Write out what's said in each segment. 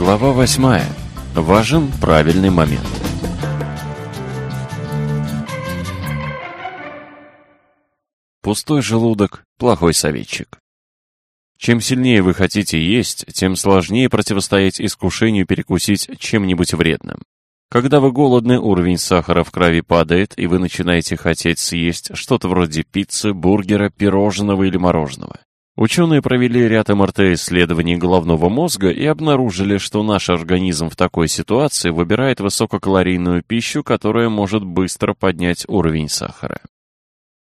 Глава восьмая. Важен правильный момент. Пустой желудок – плохой советчик. Чем сильнее вы хотите есть, тем сложнее противостоять искушению перекусить чем-нибудь вредным. Когда вы голодны, уровень сахара в крови падает, и вы начинаете хотеть съесть что-то вроде пиццы, бургера, пирожного или мороженого. Ученые провели ряд МРТ-исследований головного мозга и обнаружили, что наш организм в такой ситуации выбирает высококалорийную пищу, которая может быстро поднять уровень сахара.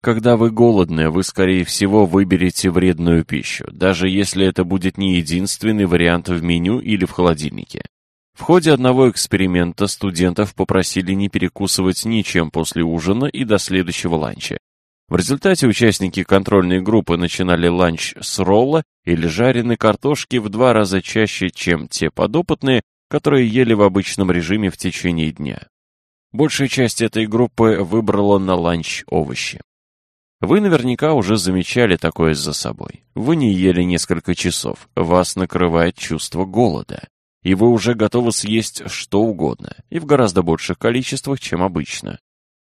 Когда вы голодны, вы, скорее всего, выберете вредную пищу, даже если это будет не единственный вариант в меню или в холодильнике. В ходе одного эксперимента студентов попросили не перекусывать ничем после ужина и до следующего ланча. В результате участники контрольной группы начинали ланч с ролла или жареной картошки в два раза чаще, чем те подопытные, которые ели в обычном режиме в течение дня. Большая часть этой группы выбрала на ланч овощи. Вы наверняка уже замечали такое за собой. Вы не ели несколько часов, вас накрывает чувство голода, и вы уже готовы съесть что угодно, и в гораздо больших количествах, чем обычно.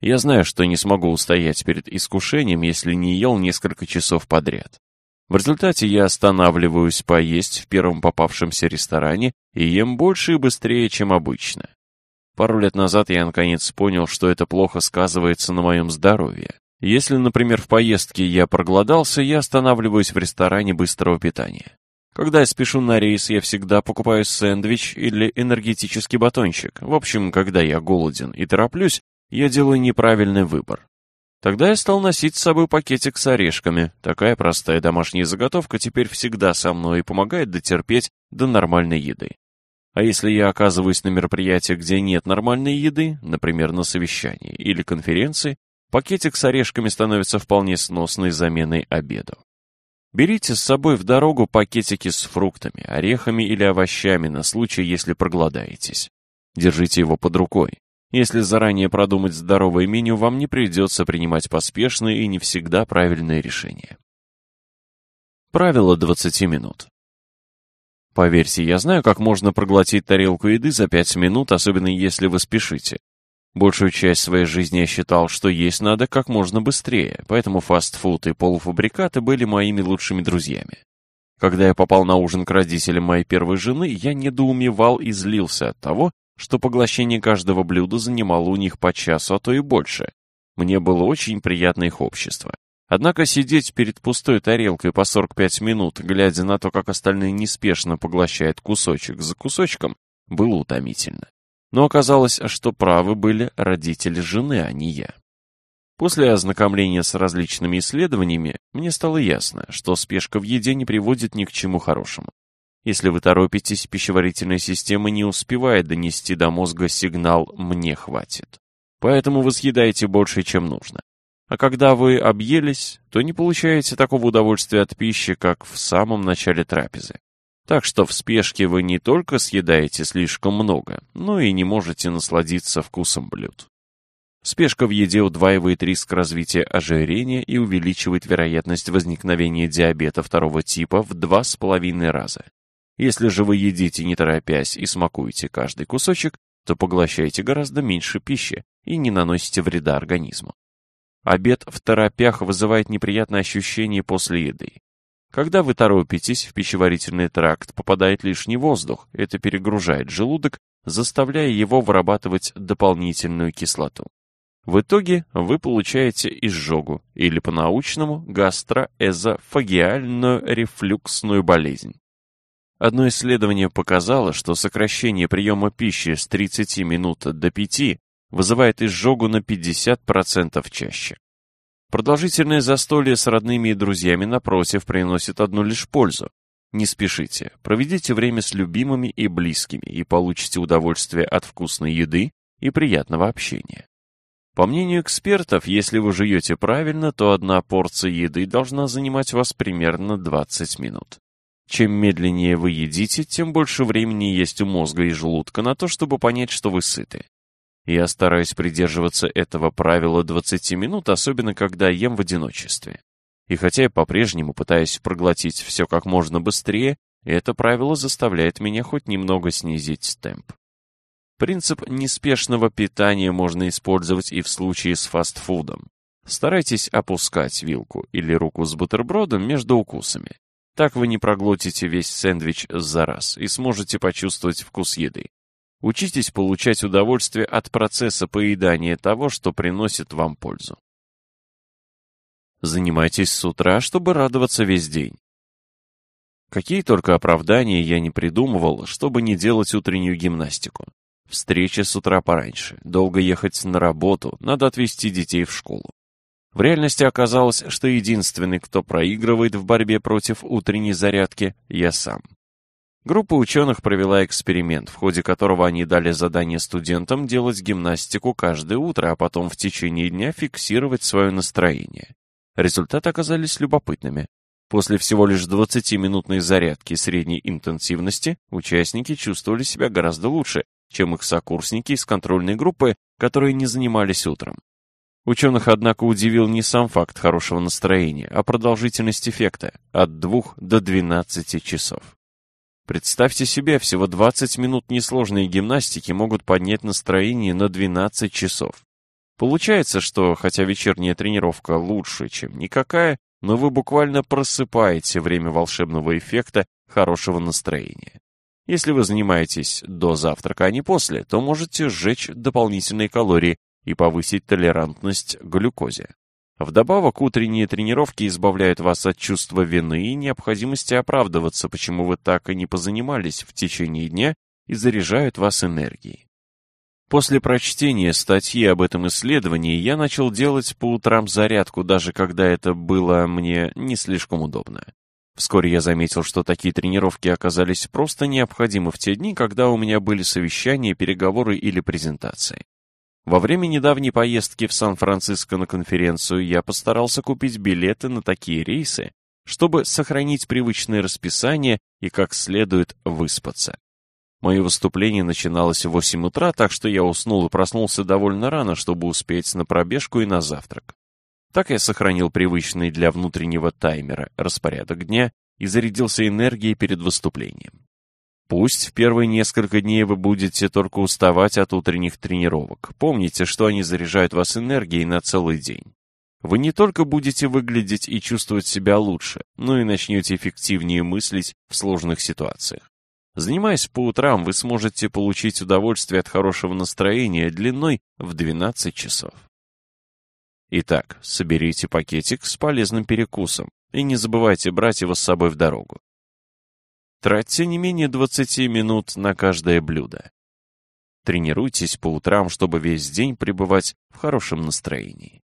Я знаю, что не смогу устоять перед искушением, если не ел несколько часов подряд. В результате я останавливаюсь поесть в первом попавшемся ресторане и ем больше и быстрее, чем обычно. Пару лет назад я наконец понял, что это плохо сказывается на моем здоровье. Если, например, в поездке я проголодался, я останавливаюсь в ресторане быстрого питания. Когда я спешу на рейс, я всегда покупаю сэндвич или энергетический батончик. В общем, когда я голоден и тороплюсь, я делаю неправильный выбор. Тогда я стал носить с собой пакетик с орешками. Такая простая домашняя заготовка теперь всегда со мной и помогает дотерпеть до нормальной еды. А если я оказываюсь на мероприятии, где нет нормальной еды, например, на совещании или конференции, пакетик с орешками становится вполне сносной заменой обеду. Берите с собой в дорогу пакетики с фруктами, орехами или овощами на случай, если проголодаетесь. Держите его под рукой. Если заранее продумать здоровое меню, вам не придется принимать поспешные и не всегда правильные решения. Правило 20 минут. Поверьте, я знаю, как можно проглотить тарелку еды за 5 минут, особенно если вы спешите. Большую часть своей жизни я считал, что есть надо как можно быстрее, поэтому фастфуд и полуфабрикаты были моими лучшими друзьями. Когда я попал на ужин к родителям моей первой жены, я недоумевал и злился от того, что поглощение каждого блюда занимало у них по часу, а то и больше. Мне было очень приятно их общество. Однако сидеть перед пустой тарелкой по 45 минут, глядя на то, как остальные неспешно поглощают кусочек за кусочком, было утомительно. Но оказалось, что правы были родители жены, а не я. После ознакомления с различными исследованиями, мне стало ясно, что спешка в еде не приводит ни к чему хорошему. Если вы торопитесь, пищеварительная система не успевает донести до мозга сигнал «мне хватит». Поэтому вы съедаете больше, чем нужно. А когда вы объелись, то не получаете такого удовольствия от пищи, как в самом начале трапезы. Так что в спешке вы не только съедаете слишком много, но и не можете насладиться вкусом блюд. Спешка в еде удваивает риск развития ожирения и увеличивает вероятность возникновения диабета второго типа в два с половиной раза. Если же вы едите не торопясь и смакуете каждый кусочек, то поглощаете гораздо меньше пищи и не наносите вреда организму. Обед в торопях вызывает неприятное ощущение после еды. Когда вы торопитесь, в пищеварительный тракт попадает лишний воздух, это перегружает желудок, заставляя его вырабатывать дополнительную кислоту. В итоге вы получаете изжогу, или по-научному гастроэзофагиальную рефлюксную болезнь. Одно исследование показало, что сокращение приема пищи с 30 минут до 5 вызывает изжогу на 50% чаще. Продолжительное застолье с родными и друзьями, напротив, приносит одну лишь пользу. Не спешите, проведите время с любимыми и близкими и получите удовольствие от вкусной еды и приятного общения. По мнению экспертов, если вы жуете правильно, то одна порция еды должна занимать вас примерно 20 минут. Чем медленнее вы едите, тем больше времени есть у мозга и желудка на то, чтобы понять, что вы сыты. Я стараюсь придерживаться этого правила 20 минут, особенно когда ем в одиночестве. И хотя я по-прежнему пытаюсь проглотить все как можно быстрее, Это правило заставляет меня хоть немного снизить темп. Принцип неспешного питания можно использовать и в случае с фастфудом. Старайтесь опускать вилку или руку с бутербродом между укусами. Так вы не проглотите весь сэндвич за раз и сможете почувствовать вкус еды. Учитесь получать удовольствие от процесса поедания того, что приносит вам пользу. Занимайтесь с утра, чтобы радоваться весь день. Какие только оправдания я не придумывал, чтобы не делать утреннюю гимнастику. Встреча с утра пораньше, долго ехать на работу, надо отвезти детей в школу. В реальности оказалось, что единственный, кто проигрывает в борьбе против утренней зарядки, я сам. Группа ученых провела эксперимент, в ходе которого они дали задание студентам делать гимнастику каждое утро, а потом в течение дня фиксировать свое настроение. Результаты оказались любопытными. После всего лишь 20-минутной зарядки средней интенсивности участники чувствовали себя гораздо лучше, чем их сокурсники из контрольной группы, которые не занимались утром. Ученых, однако, удивил не сам факт хорошего настроения, а продолжительность эффекта – от 2 до 12 часов. Представьте себе, всего 20 минут несложной гимнастики могут поднять настроение на 12 часов. Получается, что, хотя вечерняя тренировка лучше, чем никакая, но вы буквально просыпаете время волшебного эффекта хорошего настроения. Если вы занимаетесь до завтрака, а не после, то можете сжечь дополнительные калории и повысить толерантность к глюкозе. Вдобавок, утренние тренировки избавляют вас от чувства вины и необходимости оправдываться, почему вы так и не позанимались в течение дня и заряжают вас энергией. После прочтения статьи об этом исследовании я начал делать по утрам зарядку, даже когда это было мне не слишком удобно. Вскоре я заметил, что такие тренировки оказались просто необходимы в те дни, когда у меня были совещания, переговоры или презентации. Во время недавней поездки в Сан-Франциско на конференцию я постарался купить билеты на такие рейсы, чтобы сохранить привычное расписание и как следует выспаться. Мое выступление начиналось в 8 утра, так что я уснул и проснулся довольно рано, чтобы успеть на пробежку и на завтрак. Так я сохранил привычный для внутреннего таймера распорядок дня и зарядился энергией перед выступлением. Пусть в первые несколько дней вы будете только уставать от утренних тренировок. Помните, что они заряжают вас энергией на целый день. Вы не только будете выглядеть и чувствовать себя лучше, но и начнете эффективнее мыслить в сложных ситуациях. Занимаясь по утрам, вы сможете получить удовольствие от хорошего настроения длиной в 12 часов. Итак, соберите пакетик с полезным перекусом и не забывайте брать его с собой в дорогу. Тратьте не менее 20 минут на каждое блюдо. Тренируйтесь по утрам, чтобы весь день пребывать в хорошем настроении.